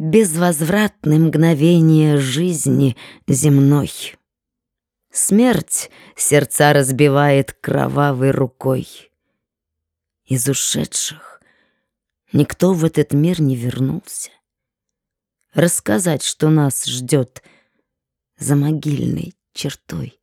Безвозвратны мгновения жизни земной. Смерть сердца разбивает кровавой рукой. Из ушедших никто в этот мир не вернулся. Рассказать, что нас ждет за могильной чертой.